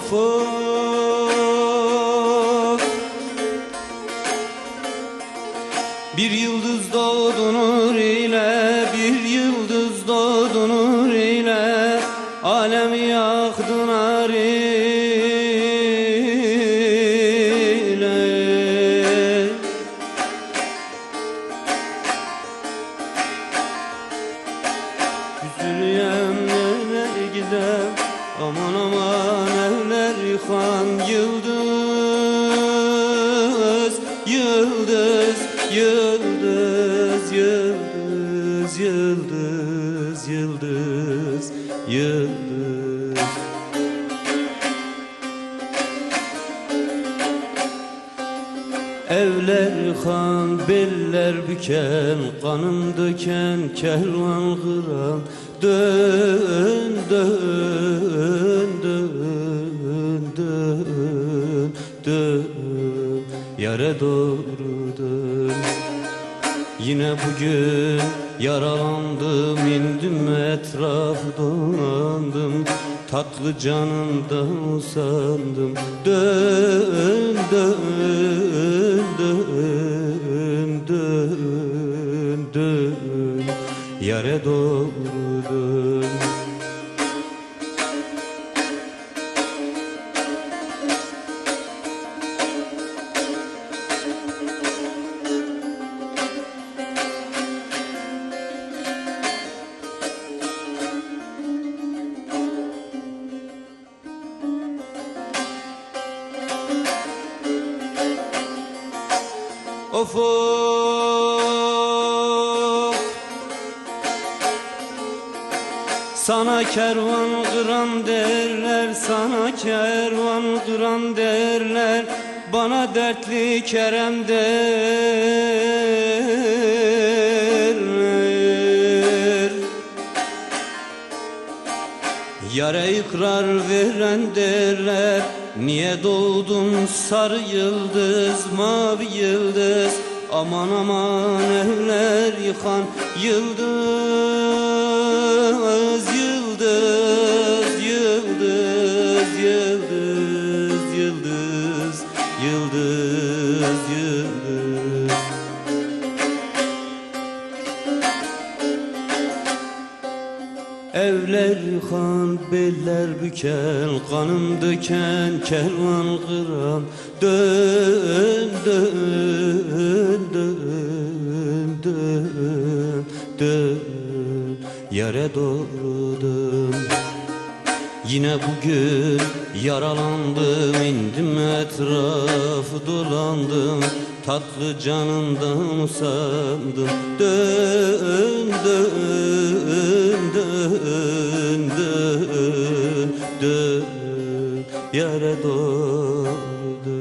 Of. Bir yıldız doğdu nur ile Bir yıldız doğdu nur ile Alemi yaktı nar ile Üzülüyem neler gidem Aman aman yıkan Yıldız, yıldız, yıldız, yıldız, yıldız, yıldız, yıldız. Evler kan, beller büken, kanım döken, kervan kıran Dön, dön, dön, Yere doğru Yine bugün yaralandım indim etrafı dolandım. Tatlı canımdan usandım. Dön dön dön dön dön. Yere doğru Of Sana kervan kıran derler Sana kervan kıran derler. Bana dertli Kerem derler Yara ikrar veren derler. Niye doğdun sarı yıldız mavi yıldız? Aman aman evler yıkan yıldız Yıldız yıldız yıldız Evler yıkan, beller büken, kanım döken, kervan kıran. Dön, dön, dön, dön, dön. Yere doğru Yine bugün yaralandım indim etrafı dolandım. Tatlı canımdan usandım. Dön dön yara doğrudur